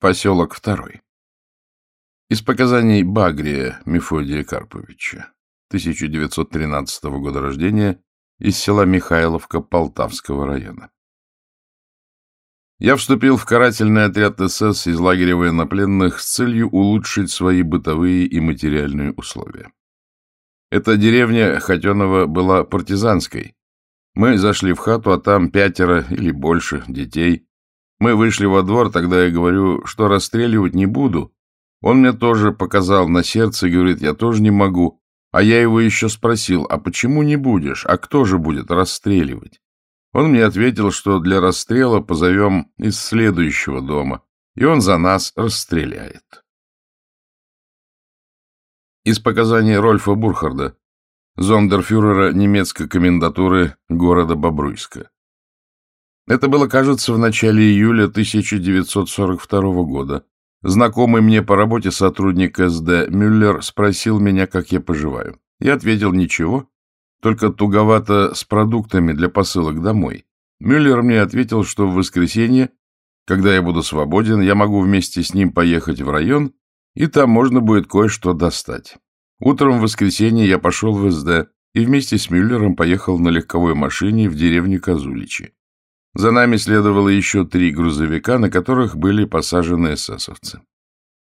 Поселок второй. Из показаний Багрия Мефодия Карповича, 1913 года рождения, из села Михайловка Полтавского района. Я вступил в карательный отряд СС из лагеря военнопленных с целью улучшить свои бытовые и материальные условия. Эта деревня Хотенова была партизанской. Мы зашли в хату, а там пятеро или больше детей. Мы вышли во двор, тогда я говорю, что расстреливать не буду. Он мне тоже показал на сердце говорит, я тоже не могу. А я его еще спросил, а почему не будешь? А кто же будет расстреливать? Он мне ответил, что для расстрела позовем из следующего дома, и он за нас расстреляет. Из показаний Рольфа Бурхарда, зондерфюрера немецкой комендатуры города Бобруйска. Это было, кажется, в начале июля 1942 года. Знакомый мне по работе сотрудник СД Мюллер спросил меня, как я поживаю. Я ответил «ничего», только туговато с продуктами для посылок домой. Мюллер мне ответил, что в воскресенье, когда я буду свободен, я могу вместе с ним поехать в район и там можно будет кое-что достать. Утром в воскресенье я пошел в СД и вместе с Мюллером поехал на легковой машине в деревню Козуличи. За нами следовало еще три грузовика, на которых были посажены эсэсовцы.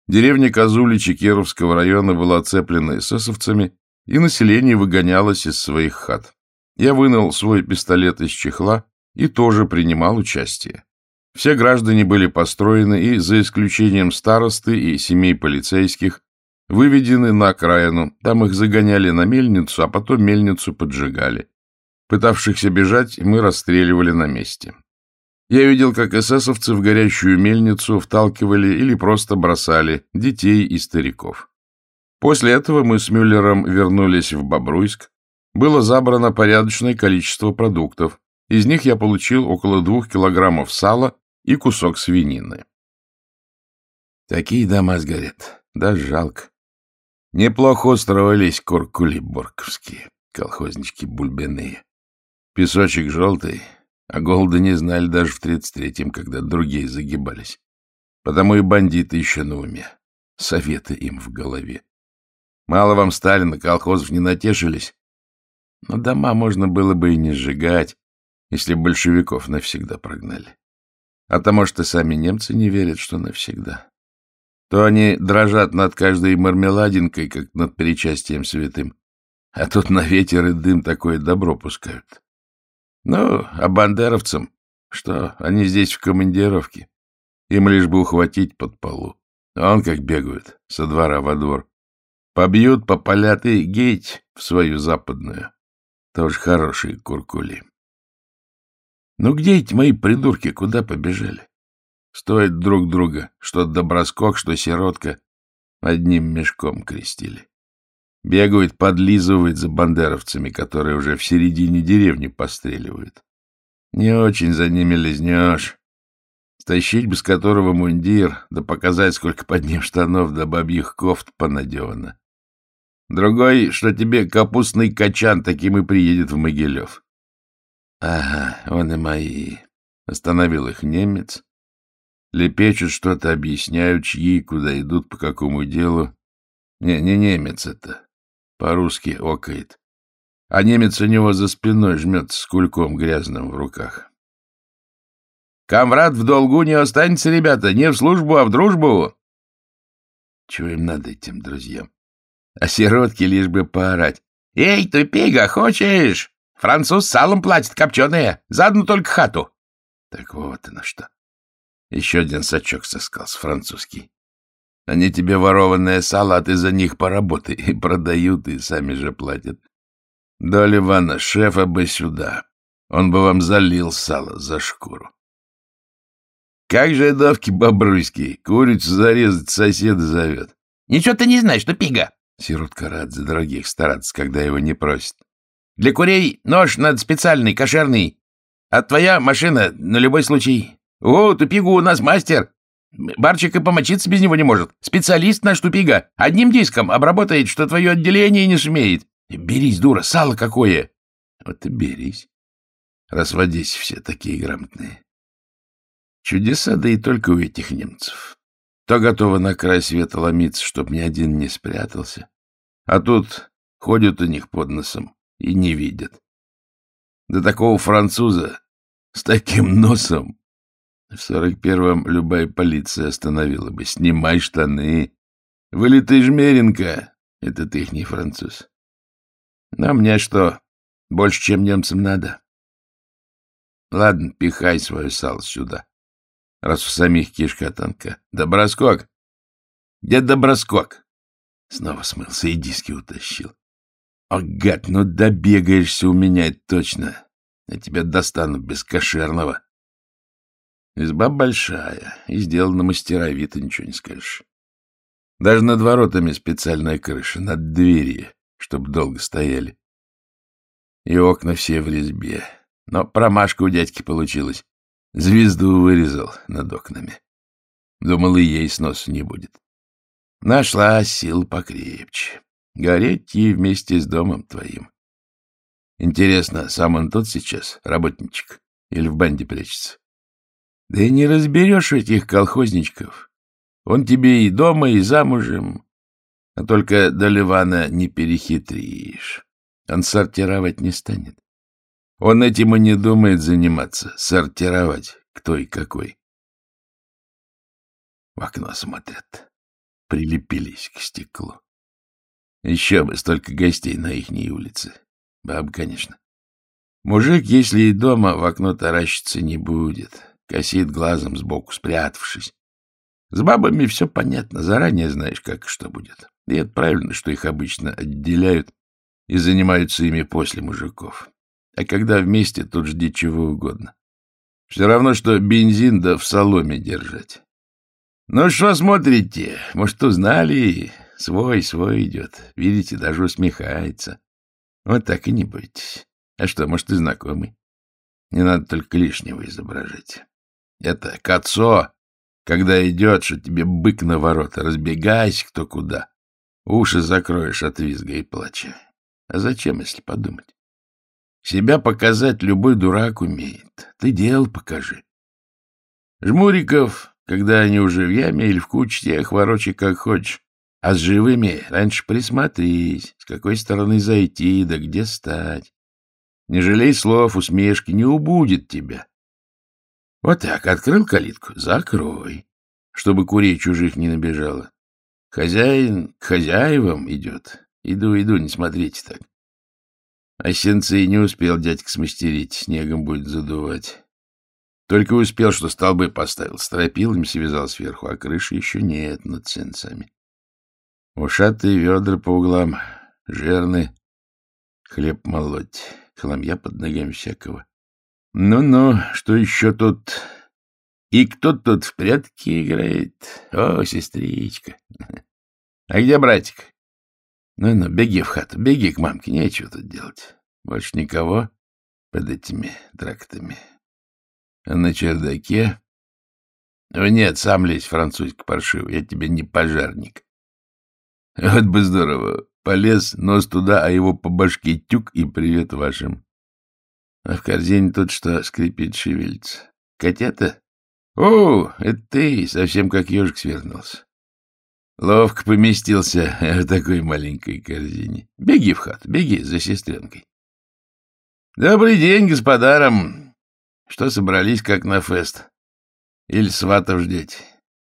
Деревня Козуличи Кировского района была оцеплена эсэсовцами, и население выгонялось из своих хат. Я вынул свой пистолет из чехла и тоже принимал участие. Все граждане были построены и, за исключением старосты и семей полицейских, выведены на окраину, там их загоняли на мельницу, а потом мельницу поджигали. Пытавшихся бежать мы расстреливали на месте. Я видел, как эсэсовцы в горящую мельницу вталкивали или просто бросали детей и стариков. После этого мы с Мюллером вернулись в Бобруйск. Было забрано порядочное количество продуктов. Из них я получил около двух килограммов сала и кусок свинины. Такие дома сгорят. Да жалко. Неплохо устроились куркули борковские, колхознички бульбяные. Песочек желтый, а голода не знали даже в тридцать третьем, когда другие загибались. Потому и бандиты еще на уме. Советы им в голове. Мало вам Сталина, колхозов не натешились. Но дома можно было бы и не сжигать, если большевиков навсегда прогнали. А то, может, и сами немцы не верят, что навсегда. То они дрожат над каждой мармеладинкой, как над причастием святым, а тут на ветер и дым такое добро пускают. Ну, а бандеровцам, что, они здесь в командировке. Им лишь бы ухватить под полу. А он как бегают, со двора во двор. Побьют, попалят и геть в свою западную. Тоже хорошие куркули. Ну где эти мои придурки, куда побежали? Стоит друг друга, что доброскок, что сиротка, одним мешком крестили. Бегают, подлизывают за бандеровцами, которые уже в середине деревни постреливают. Не очень за ними лизнешь. Стащить с которого мундир, да показать, сколько под ним штанов да бабьих кофт понадевано. Другой, что тебе капустный качан таким и приедет в Могилев. — Ага, он и мои. Остановил их немец. Лепечут что-то, объясняют, чьи, куда идут, по какому делу. Не, не немец это. По-русски окает. А немец у него за спиной жмется с кульком грязным в руках. «Камрад в долгу не останется, ребята, не в службу, а в дружбу!» Чего им надо этим друзьям? А сиротки лишь бы поорать. «Эй, тупига, хочешь? Француз салом платит копченое, заодно только хату. Так вот оно что. Еще один сачок соскался, французский. Они тебе ворованное сало, а ты за них поработай. И продают, и сами же платят. Доля Ивана, шефа бы сюда. Он бы вам залил сало за шкуру. Как же давки бобруйский, курицу зарезать соседа зовет. Ничего ты не знаешь, тупига. Сиротка рад за дорогих стараться, когда его не просят. Для курей нож надо специальный, кошерный. А твоя машина на любой случай. О, тупигу у нас мастер. Барчик и помочиться без него не может. Специалист наш тупига. Одним диском обработает, что твое отделение не сумеет. Берись, дура, сало какое. Вот и берись. Разводись все такие грамотные. Чудеса, да и только у этих немцев. то готова на край света ломиться, чтоб ни один не спрятался. А тут ходят у них под носом и не видят. До такого француза с таким носом в сорок первом любая полиция остановила бы. Снимай штаны. Вылитый жмеренко. Это ты их не француз. Но мне что, больше, чем немцам надо? Ладно, пихай свое сало сюда, раз в самих кишка тонка. Доброскок! Где Доброскок? Снова смылся и диски утащил. О, гад, ну добегаешься у меня, точно. Я тебя достану без кошерного. Изба большая, и сделана мастеровито, ничего не скажешь. Даже над воротами специальная крыша, над двери, чтоб долго стояли. И окна все в резьбе. Но промашка у дядьки получилась. Звезду вырезал над окнами. Думал, и ей снос не будет. Нашла сил покрепче. Гореть ей вместе с домом твоим. Интересно, сам он тут сейчас, работничек, или в банде прячется? Да и не разберешь этих колхозничков. Он тебе и дома, и замужем. А только до Ливана не перехитришь. Он сортировать не станет. Он этим и не думает заниматься, сортировать, кто и какой. В окно смотрят, прилепились к стеклу. Еще бы столько гостей на ихней улице. Баб, конечно. Мужик, если и дома, в окно таращиться не будет. Косит глазом сбоку, спрятавшись. С бабами все понятно, заранее знаешь, как и что будет. И это правильно, что их обычно отделяют и занимаются ими после мужиков. А когда вместе, тут жди чего угодно. Все равно, что бензин да в соломе держать. Ну что смотрите? Может, узнали? Свой, свой идет. Видите, даже усмехается. Вот так и не бойтесь. А что, может, и знакомый? Не надо только лишнего изображать. Это Кацо, когда идет, что тебе бык на ворота, разбегайся кто куда. Уши закроешь от визга и плача. А зачем, если подумать? Себя показать любой дурак умеет. Ты дел покажи. Жмуриков, когда они уже в яме или в куче, тех ворочай как хочешь. А с живыми раньше присмотрись, с какой стороны зайти, да где стать. Не жалей слов, усмешки, не убудет тебя. Вот так, открыл калитку, закрой, чтобы курей чужих не набежало. Хозяин к хозяевам идет. Иду, иду, не смотрите так. А сенцей не успел дядька смастерить, снегом будет задувать. Только успел, что столбы поставил, стропилами связал сверху, а крыши еще нет над сенцами. Ушатые ведра по углам, жирны, хлеб молоть, хламья под ногами всякого. Ну-ну, что еще тут? И кто тут в прятки играет? О, сестричка. А где братик? Ну-ну, беги в хату, беги к мамке, нечего тут делать. Больше никого под этими трактами. А на чердаке... Ну, нет, сам лезь, французик паршивый, я тебе не пожарник. Вот бы здорово. Полез, нос туда, а его по башке тюк и привет вашим. А в корзине тут что скрипит, шевелится? Котята? О, это ты, совсем как ежик свернулся. Ловко поместился в такой маленькой корзине. Беги в хату, беги за сестренкой. Добрый день, господарам. Что собрались, как на фест? Или сватов ждете?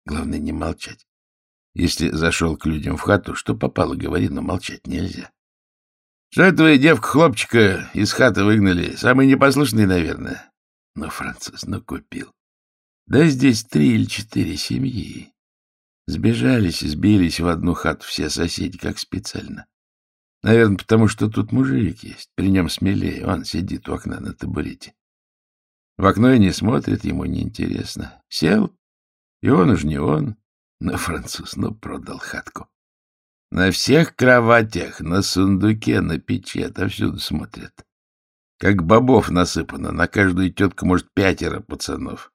Главное, не молчать. Если зашел к людям в хату, что попало, говори, но молчать нельзя. Что это вы, девка-хлопчика, из хаты выгнали? Самый непослушный, наверное. Ну, француз, ну, купил. Да здесь три или четыре семьи. Сбежались и сбились в одну хату все соседи, как специально. Наверное, потому что тут мужик есть, при нем смелее, он сидит у окна на табурете. В окно и не смотрит, ему неинтересно. Сел, и он уж не он, но француз, ну, продал хатку. На всех кроватях, на сундуке, на печи, отовсюду смотрят. Как бобов насыпано, на каждую тетку, может, пятеро пацанов.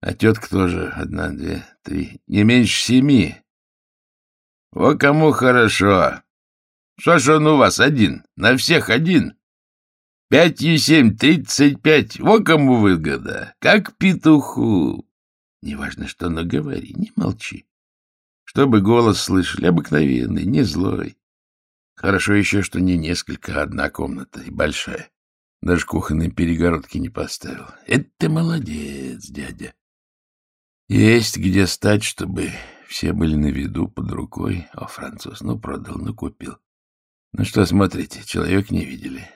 А тетка тоже одна, две, три, не меньше семи. Во кому хорошо. Что ж он у вас один? На всех один? Пять и семь, тридцать пять. Во кому выгода. Как петуху. Неважно, что, но говори, не молчи. Чтобы голос слышали, обыкновенный, не злой. Хорошо еще, что не несколько, а одна комната и большая. Даже кухонной перегородки не поставил. Это ты молодец, дядя. Есть где стать, чтобы все были на виду, под рукой. О, француз, ну продал, ну купил. Ну что смотрите, человек не видели.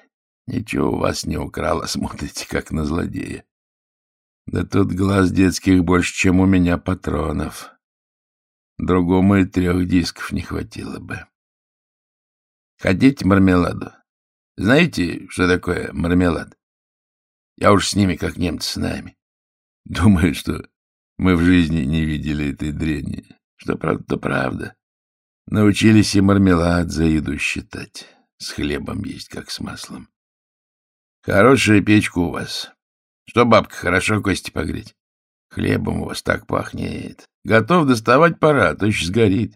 Ничего у вас не украл, а смотрите, как на злодея. Да тут глаз детских больше, чем у меня патронов. Другому и трех дисков не хватило бы. Хотите мармеладу? Знаете, что такое мармелад? Я уж с ними, как немцы с нами. Думаю, что мы в жизни не видели этой дрени. Что правда, то правда. Научились и мармелад за еду считать. С хлебом есть, как с маслом. Хорошая печка у вас. Что, бабка, хорошо кости погреть? Хлебом у вас так пахнет. Готов доставать пора, то еще сгорит.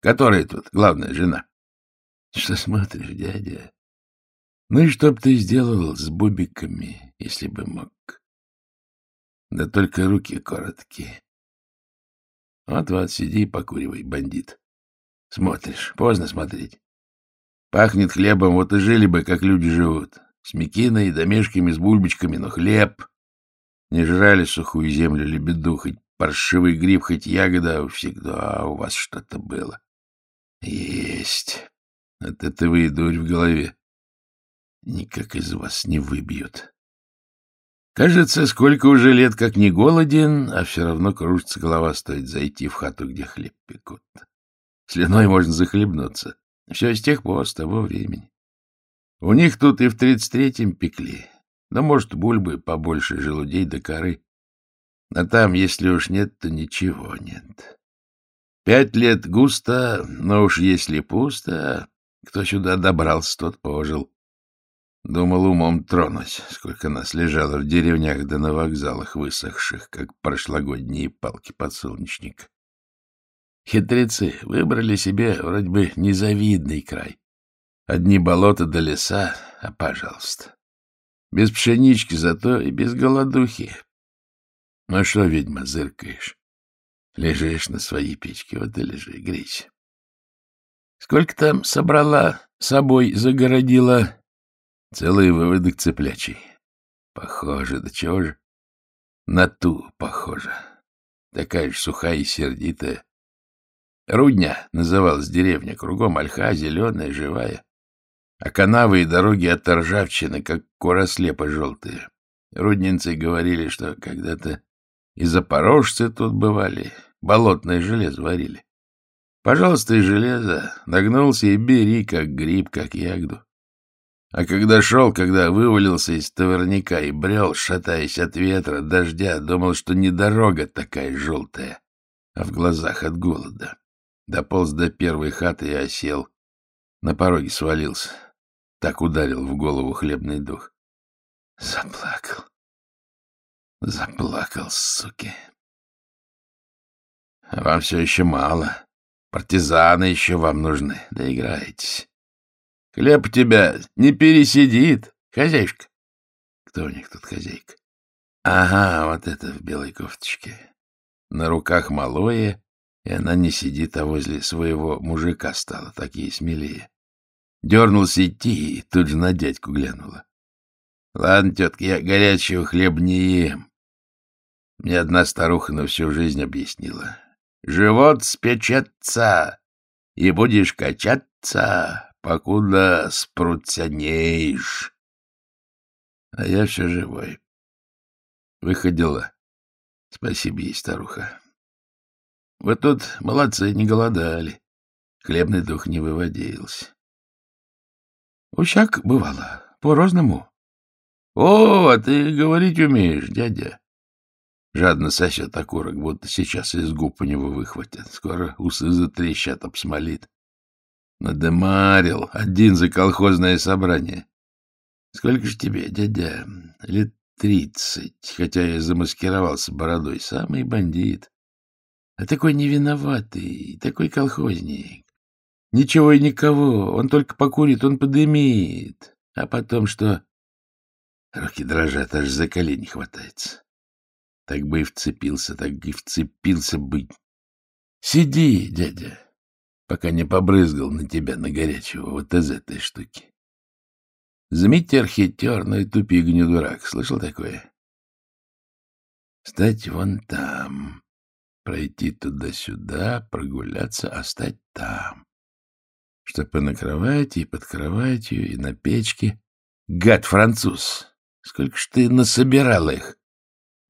Которая тут главная жена? Что смотришь, дядя? Ну и что б ты сделал с бубиками, если бы мог? Да только руки короткие. Вот-вот, сиди и покуривай, бандит. Смотришь, поздно смотреть. Пахнет хлебом, вот и жили бы, как люди живут. С мекиной, домешками, с бульбочками, но хлеб. Не жрали сухую землю, лебеду, хоть паршивый гриб, хоть ягода, а всегда у вас что-то было. Есть. От этого и дурь в голове. Никак из вас не выбьют. Кажется, сколько уже лет как не голоден, а все равно кружится голова, стоит зайти в хату, где хлеб пекут. Слюной можно захлебнуться. Все с тех пор, с того времени. У них тут и в тридцать третьем пекли. Да, может, бульбы побольше, желудей до коры. А там, если уж нет, то ничего нет. Пять лет густо, но уж если пусто, кто сюда добрался, тот пожил. Думал, умом тронусь, сколько нас лежало в деревнях да на вокзалах высохших, как прошлогодние палки подсолнечника. Хитрецы выбрали себе вроде бы незавидный край. Одни болота до леса, а пожалуйста. Без пшенички зато и без голодухи. Ну что, ведьма, зыркаешь? Лежишь на своей печке, вот и лежи, грейся. Сколько там собрала, собой загородила? Целый выводок цеплячий. Похоже, да чего же? На ту похоже. Такая же сухая и сердитая. Рудня называлась деревня, кругом ольха, зеленая, живая а канавы и дороги от ржавчины, как курослепо желтые. Руднинцы говорили, что когда-то и запорожцы тут бывали, болотное железо варили. Пожалуйста, и железо, нагнулся и бери, как гриб, как ягоду. А когда шел, когда вывалился из товарника и брел, шатаясь от ветра, дождя, думал, что не дорога такая желтая, а в глазах от голода. Дополз до первой хаты и осел. На пороге свалился. Так ударил в голову хлебный дух. Заплакал. Заплакал, суки. Вам все еще мало. Партизаны еще вам нужны. Доиграетесь. Хлеб тебя не пересидит, хозяйка. Кто у них тут хозяйка? Ага, вот это в белой кофточке. На руках малое, и она не сидит, а возле своего мужика стала, такие смелее. Дернулся идти и тут же на дядьку глянула. — Ладно, тетка, я горячего хлеба не ем. Мне одна старуха на всю жизнь объяснила. Живот спечется, и будешь качаться, покуда спруцянеешь. А я все живой. Выходила. Спасибо ей, старуха. Вы тут, молодцы, не голодали. Хлебный дух не выводился. — Усяк бывало, по-разному. — О, а ты говорить умеешь, дядя. Жадно сосет окурок, будто сейчас из губ у него выхватят. Скоро усы затрещат, обсмолит. Надемарил один за колхозное собрание. Сколько ж тебе, дядя? Лет тридцать, хотя я замаскировался бородой. Самый бандит. А такой невиноватый, такой колхозник. Ничего и никого, он только покурит, он подымит. А потом что? Руки дрожат, аж за колени хватается. Так бы и вцепился, так и вцепился бы. Сиди, дядя, пока не побрызгал на тебя на горячего вот из этой штуки. Змитер хитер, но и тупик не дурак. Слышал такое? Стать вон там, пройти туда-сюда, прогуляться, а стать там. Чтоб и на кровати, и под кроватью, и на печке. Гад француз! Сколько ж ты насобирал их!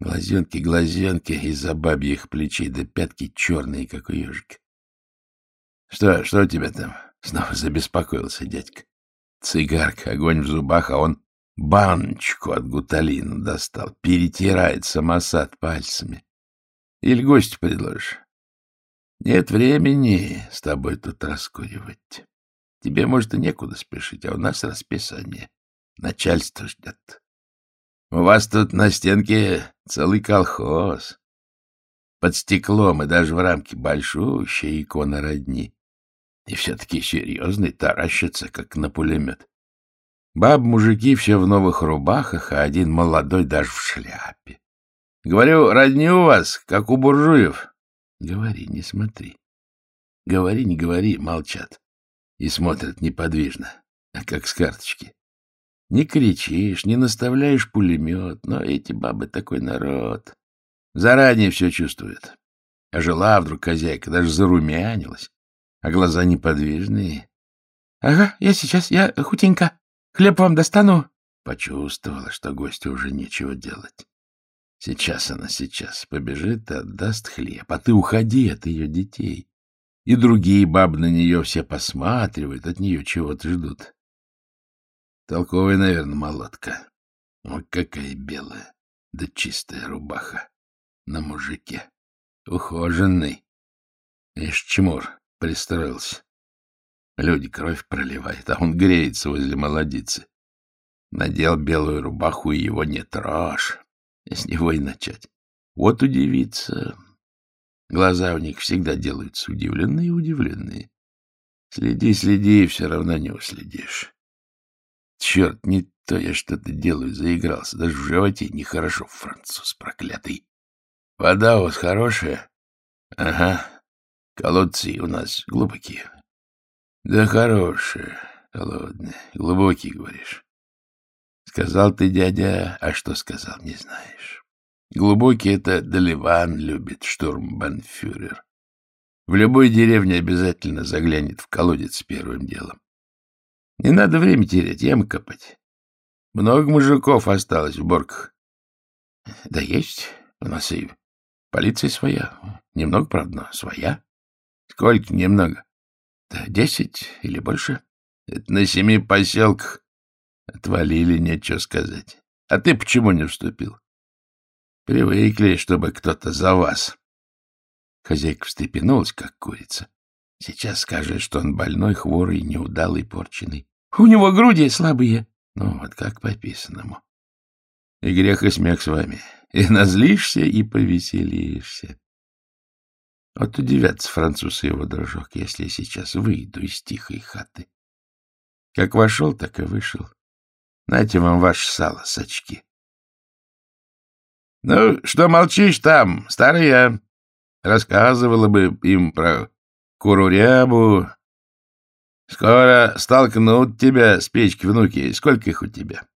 Глазенки, глазенки из-за бабьих плечей до пятки черные, как у ежика. Что, что у тебя там? Снова забеспокоился дядька. Цигарка, огонь в зубах, а он баночку от гуталина достал, перетирает самосад пальцами. Или гость предложишь? Нет времени с тобой тут раскуривать. Тебе, может, и некуда спешить, а у нас расписание. Начальство ждет. У вас тут на стенке целый колхоз. Под стеклом и даже в рамке большущая икона родни. И все-таки серьезный, таращится, как на пулемет. Баб-мужики все в новых рубахах, а один молодой даже в шляпе. Говорю, родни у вас, как у буржуев. Говори, не смотри. Говори, не говори, молчат. И смотрят неподвижно, как с карточки. Не кричишь, не наставляешь пулемет, но эти бабы такой народ. Заранее все чувствуют. А жила вдруг хозяйка, даже зарумянилась, а глаза неподвижные. — Ага, я сейчас, я хутенько. Хлеб вам достану. Почувствовала, что гостю уже нечего делать. Сейчас она, сейчас побежит и отдаст хлеб, а ты уходи от ее детей. И другие бабы на нее все посматривают, от нее чего-то ждут. Толковая, наверное, молотка. Ой, какая белая, да чистая рубаха на мужике. Ухоженный. Ишь, чмур пристроился. Люди кровь проливают, а он греется возле молодицы. Надел белую рубаху, и его не трожь. С него и начать. Вот удивиться. Глаза у них всегда делаются удивленные-удивленные. Следи, следи, все равно не уследишь. Черт, не то я что-то делаю, заигрался. Даже в животе нехорошо, француз проклятый. Вода у вас хорошая? Ага. Колодцы у нас глубокие. Да хорошие, холодные, глубокие, говоришь. Сказал ты, дядя, а что сказал, не знаешь. Глубокий это Доливан любит, штурмбанфюрер. В любой деревне обязательно заглянет в колодец первым делом. Не надо время терять, ямы копать. Много мужиков осталось в борках. Да есть у нас и полиция своя. Немного, правда, но своя. Сколько немного? Да десять или больше. Это на семи поселках. Отвалили, нечего сказать. А ты почему не вступил? Привыкли, чтобы кто-то за вас. Хозяйка встрепенулась, как курица. Сейчас скажет, что он больной, хворый, неудалый, порченый. У него груди слабые. Ну, вот как по описанному. И грех и смех с вами. И назлишься, и повеселишься. Вот удивятся француз и его дружок, если я сейчас выйду из тихой хаты. Как вошел, так и вышел. Нате вам ваше сало с очки. Ну, что молчишь там, старая? Рассказывала бы им про курурябу. Скоро столкнут тебя с печки внуки. Сколько их у тебя?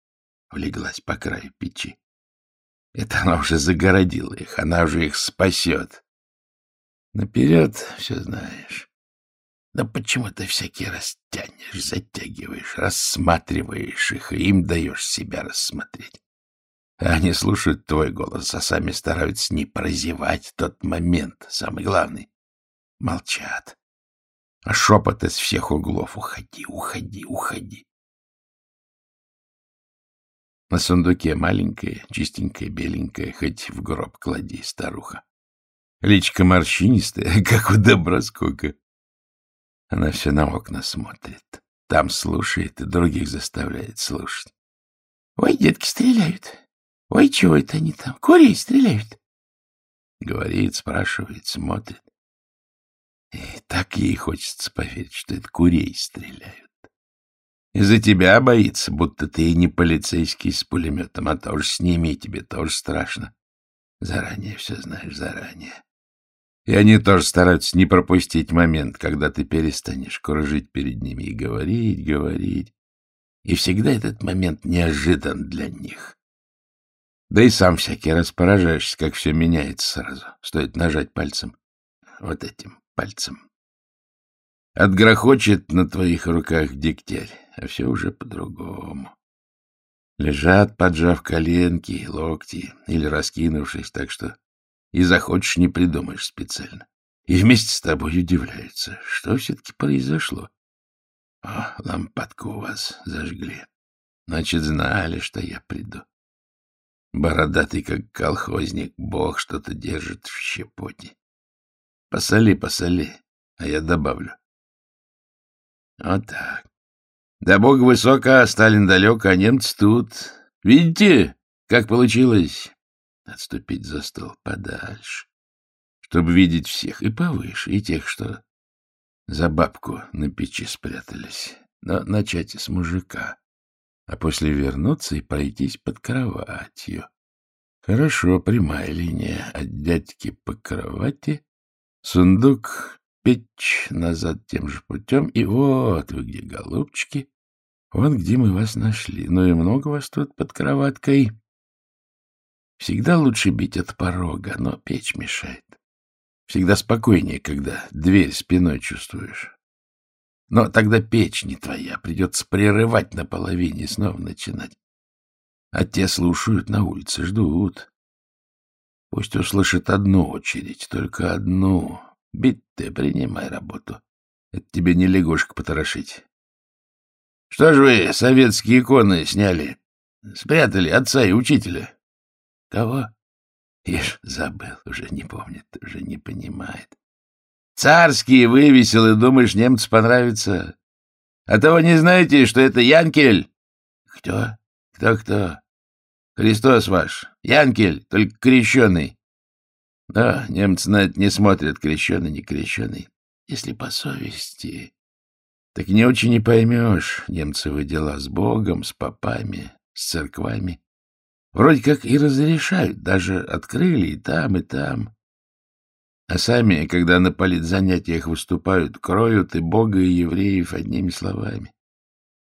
Влеглась по краю печи. Это она уже загородила их, она уже их спасет. Наперед все знаешь. Да почему ты всякие растянешь, затягиваешь, рассматриваешь их, и им даешь себя рассмотреть? Они слушают твой голос, а сами стараются не прозевать тот момент, самый главный. Молчат. А шепот из всех углов «Уходи, уходи, уходи». На сундуке маленькая, чистенькая, беленькая, хоть в гроб клади, старуха. Личка морщинистая, как у доброскока. Она все на окна смотрит. Там слушает и других заставляет слушать. Ой, детки стреляют. Ой, чего это они там? Курей стреляют. Говорит, спрашивает, смотрит. И так ей хочется поверить, что это курей стреляют. Из-за тебя боится, будто ты и не полицейский с пулеметом, а тоже с ними, и тебе тоже страшно. Заранее все знаешь, заранее. И они тоже стараются не пропустить момент, когда ты перестанешь кружить перед ними и говорить, говорить. И всегда этот момент неожидан для них. Да и сам всякий раз поражаешься, как все меняется сразу. Стоит нажать пальцем. Вот этим пальцем. Отгрохочет на твоих руках дегтярь, а все уже по-другому. Лежат, поджав коленки, локти или раскинувшись, так что и захочешь, не придумаешь специально. И вместе с тобой удивляются, что все-таки произошло. О, лампадку у вас зажгли. Значит, знали, что я приду. Бородатый, как колхозник, бог что-то держит в щепоте. Посоли, посоли, а я добавлю. Вот так. Да бог высоко, а Сталин далек, а немцы тут. Видите, как получилось? Отступить за стол подальше, чтобы видеть всех и повыше, и тех, что за бабку на печи спрятались. Но начать с мужика, а после вернуться и пройтись под кроватью. Хорошо, прямая линия от дядьки по кровати, сундук, печь назад тем же путем, и вот вы где, голубчики, вот где мы вас нашли. Ну и много вас тут под кроваткой. Всегда лучше бить от порога, но печь мешает. Всегда спокойнее, когда дверь спиной чувствуешь. Но тогда печь не твоя, придется прерывать наполовине и снова начинать. А те слушают на улице, ждут. Пусть услышат одну очередь, только одну. Бить ты, принимай работу. Это тебе не лягушек потрошить. Что ж вы советские иконы сняли? Спрятали отца и учителя? Кого? Ишь, забыл, уже не помнит, уже не понимает. Царские вывесил, и думаешь, немцу понравится. А того не знаете, что это Янкель? Кто? Кто-кто? Христос ваш. Янкель, только крещеный. Да, немцы на это не смотрят, крещеный, не крещеный. Если по совести, так не очень и поймешь немцевы дела с Богом, с попами, с церквами. Вроде как и разрешают, даже открыли и там, и там. А сами, когда на политзанятиях выступают, кроют и Бога, и евреев одними словами.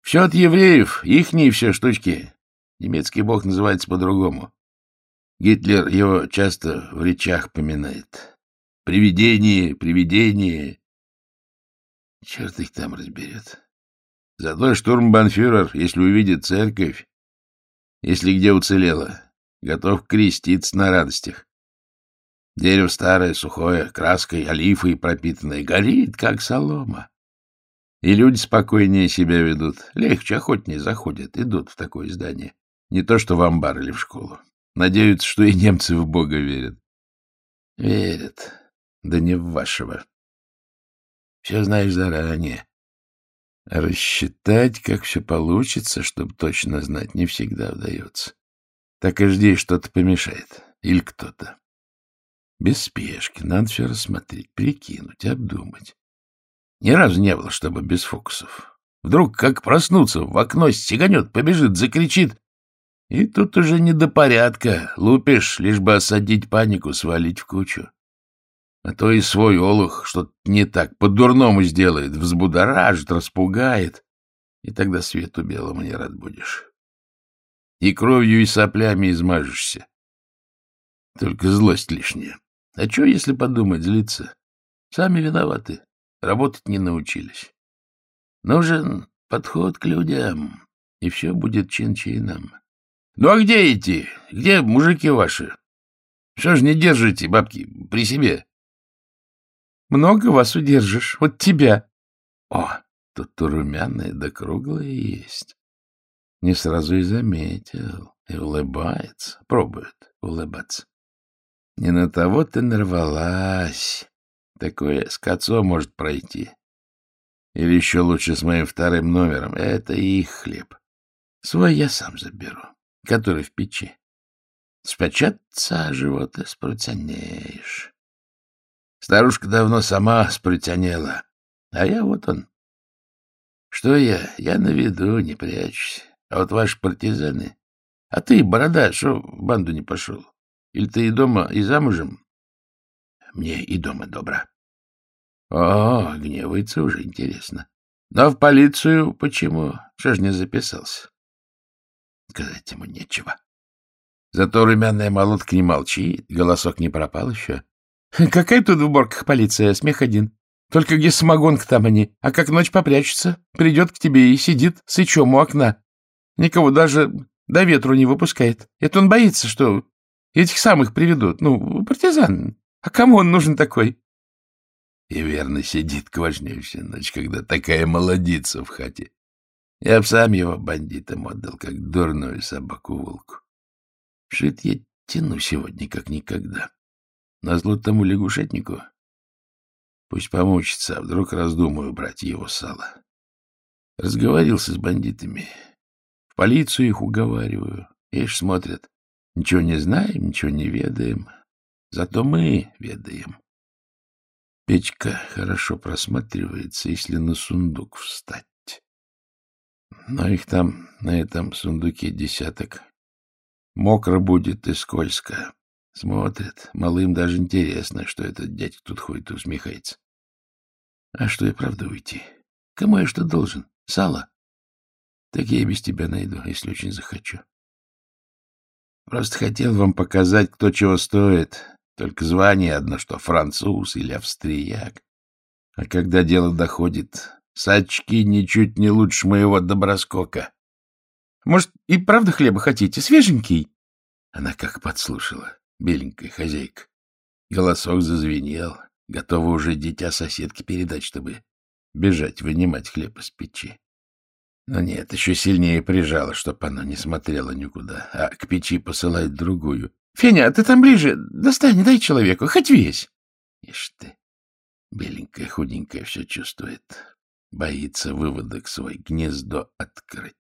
Все от евреев, ихние все штучки. Немецкий бог называется по-другому. Гитлер его часто в речах поминает. Привидение, привидение. Черт их там разберет. Зато штурмбанфюрер, если увидит церковь, если где уцелело, готов креститься на радостях. Дерево старое, сухое, краской, олифой пропитанное, горит, как солома. И люди спокойнее себя ведут, легче, охотнее заходят, идут в такое здание. Не то, что в амбар или в школу. Надеются, что и немцы в Бога верят. Верят, да не в вашего. Все знаешь заранее. Рассчитать, как все получится, чтобы точно знать, не всегда удается. Так и жди, что-то помешает. Или кто-то. Без спешки, надо все рассмотреть, прикинуть, обдумать. Ни разу не было, чтобы без фокусов. Вдруг как проснуться, в окно стеганет, побежит, закричит. И тут уже не до порядка. Лупишь, лишь бы осадить панику, свалить в кучу. А то и свой олух что-то не так, по-дурному сделает, взбудоражит, распугает. И тогда свету белому не рад будешь. И кровью, и соплями измажешься. Только злость лишняя. А что, если подумать, злиться? Сами виноваты. Работать не научились. Нужен подход к людям, и все будет чин-чином. Ну а где эти? Где мужики ваши? Что ж не держите, бабки, при себе? Много вас удержишь. Вот тебя. О, тут то румяное да круглое есть. Не сразу и заметил. И улыбается. Пробует улыбаться. Не на того ты нарвалась. Такое с кацо может пройти. Или еще лучше с моим вторым номером. Это их хлеб. Свой я сам заберу, который в печи. Спечататься, а живота спротянеешь. Старушка давно сама спритянела, а я вот он. Что я? Я на виду, не прячусь. А вот ваши партизаны... А ты, борода, что в банду не пошел? Или ты и дома, и замужем? мне и дома добра. О, гневается уже интересно. Но в полицию почему? Что ж не записался? Сказать ему нечего. Зато румяная молотка не молчит, голосок не пропал еще. Какая тут в уборках полиция? Смех один. Только где самогонка, там они. А как ночь попрячется, придет к тебе и сидит сычом у окна. Никого даже до ветру не выпускает. Это он боится, что этих самых приведут. Ну, партизан. А кому он нужен такой? И верно сидит к важнейшей ночь, когда такая молодица в хате. Я б сам его бандитам отдал, как дурную собаку волку. Шит я тяну сегодня, как никогда. Назло тому лягушетнику. Пусть помучится, а вдруг раздумаю брать его сало. Разговорился с бандитами. В полицию их уговариваю. Ишь, смотрят. Ничего не знаем, ничего не ведаем. Зато мы ведаем. Печка хорошо просматривается, если на сундук встать. Но их там, на этом сундуке, десяток. Мокро будет и скользко. Смотрят. Малым даже интересно, что этот дядька тут ходит и усмехается. А что и правда уйти? Кому я что должен? Сало? Так я и без тебя найду, если очень захочу. Просто хотел вам показать, кто чего стоит. Только звание одно, что француз или австрияк. А когда дело доходит, сачки ничуть не лучше моего доброскока. Может, и правда хлеба хотите? Свеженький? Она как подслушала, беленькая хозяйка. Голосок зазвенел. Готова уже дитя соседки передать, чтобы бежать вынимать хлеб из печи. Но нет, еще сильнее прижала, чтоб она не смотрела никуда, а к печи посылает другую. — Феня, ты там ближе. Достань, дай человеку, хоть весь. Ишь ты, беленькая, худенькая все чувствует. Боится выводок свой гнездо открыть.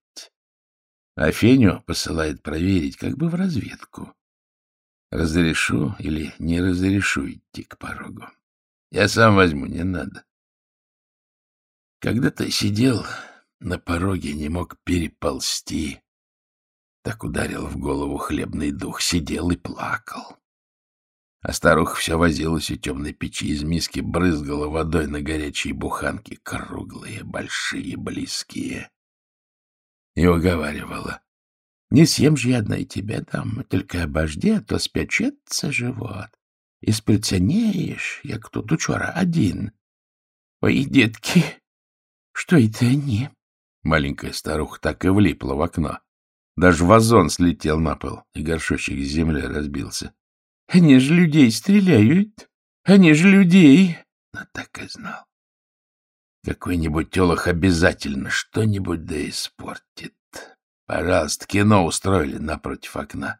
А Феню посылает проверить, как бы в разведку. Разрешу или не разрешу идти к порогу. Я сам возьму, не надо. Когда-то сидел на пороге, не мог переползти. Так ударил в голову хлебный дух, сидел и плакал. А старуха все возилась у темной печи, из миски брызгала водой на горячие буханки, круглые, большие, близкие и уговаривала. Не съем же я одна и тебе дам, только обожди, а то спечется живот. И сприцянеешь, як тут учора один. Ой, детки, что это они? Маленькая старуха так и влипла в окно. Даже вазон слетел на пол, и горшочек с земли разбился. Они же людей стреляют. Они же людей. Но так и знал. Какой-нибудь телох обязательно что-нибудь да испортит. Пожалуйста, кино устроили напротив окна.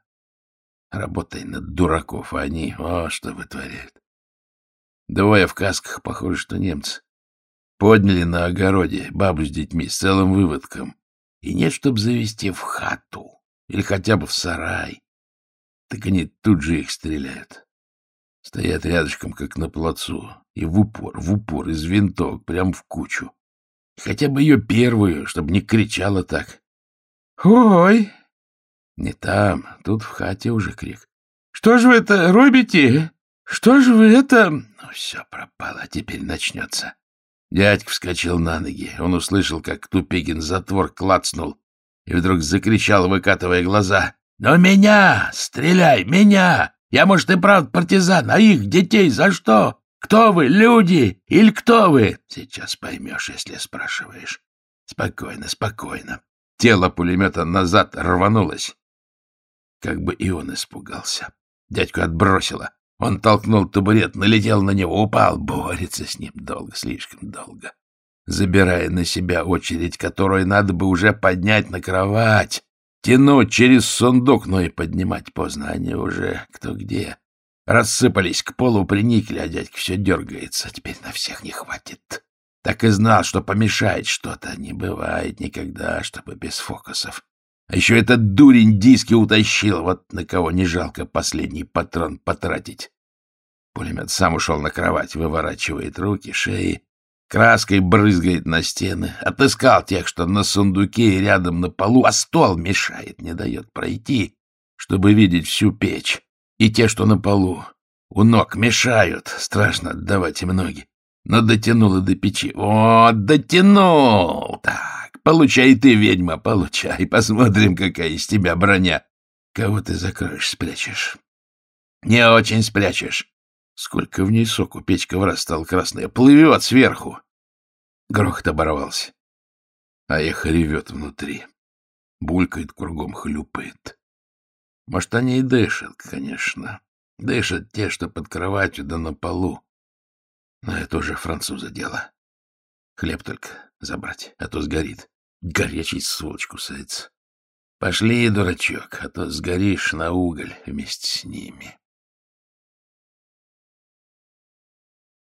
Работай над дураков, а они, о, что вытворяют. Двое в касках, похоже, что немцы. Подняли на огороде бабу с детьми, с целым выводком. И нет, чтоб завести в хату или хотя бы в сарай. Так они тут же их стреляют. Стоят рядышком, как на плацу, и в упор, в упор, из винтовок, прям в кучу. Хотя бы ее первую, чтобы не кричала так. «Ой!» Не там, тут в хате уже крик. «Что же вы это робите? Что же вы это...» Ну, все пропало, теперь начнется. Дядька вскочил на ноги. Он услышал, как Тупигин затвор клацнул, и вдруг закричал, выкатывая глаза. «Ну меня! Стреляй! Меня! Я, может, и правда партизан, а их, детей, за что? Кто вы, люди? Или кто вы? Сейчас поймешь, если спрашиваешь. Спокойно, спокойно. Тело пулемета назад рванулось. Как бы и он испугался. Дядьку отбросило. Он толкнул табурет, налетел на него, упал, борется с ним долго, слишком долго, забирая на себя очередь, которую надо бы уже поднять на кровать. Тянуть через сундук, но и поднимать поздно. Они уже кто где. Рассыпались к полу, приникли, а дядька все дергается. Теперь на всех не хватит. Так и знал, что помешает что-то. Не бывает никогда, чтобы без фокусов. А еще этот дурень диски утащил. Вот на кого не жалко последний патрон потратить. Пулемет сам ушел на кровать, выворачивает руки, шеи краской брызгает на стены. Отыскал тех, что на сундуке и рядом на полу, а стол мешает, не дает пройти, чтобы видеть всю печь. И те, что на полу. У ног мешают, страшно отдавать им ноги. Но дотянул и до печи. О, дотянул! Так, получай ты, ведьма, получай. Посмотрим, какая из тебя броня. Кого ты закроешь, спрячешь? Не очень спрячешь. Сколько в ней соку, печка в раз стала красная. Плывет сверху. Грохот оборвался. А эхо ревет внутри. Булькает кругом, хлюпает. Может, они и дышат, конечно. Дышат те, что под кроватью да на полу. Но это уже француза дело. Хлеб только забрать, а то сгорит. Горячий сволочь кусается. Пошли, дурачок, а то сгоришь на уголь вместе с ними.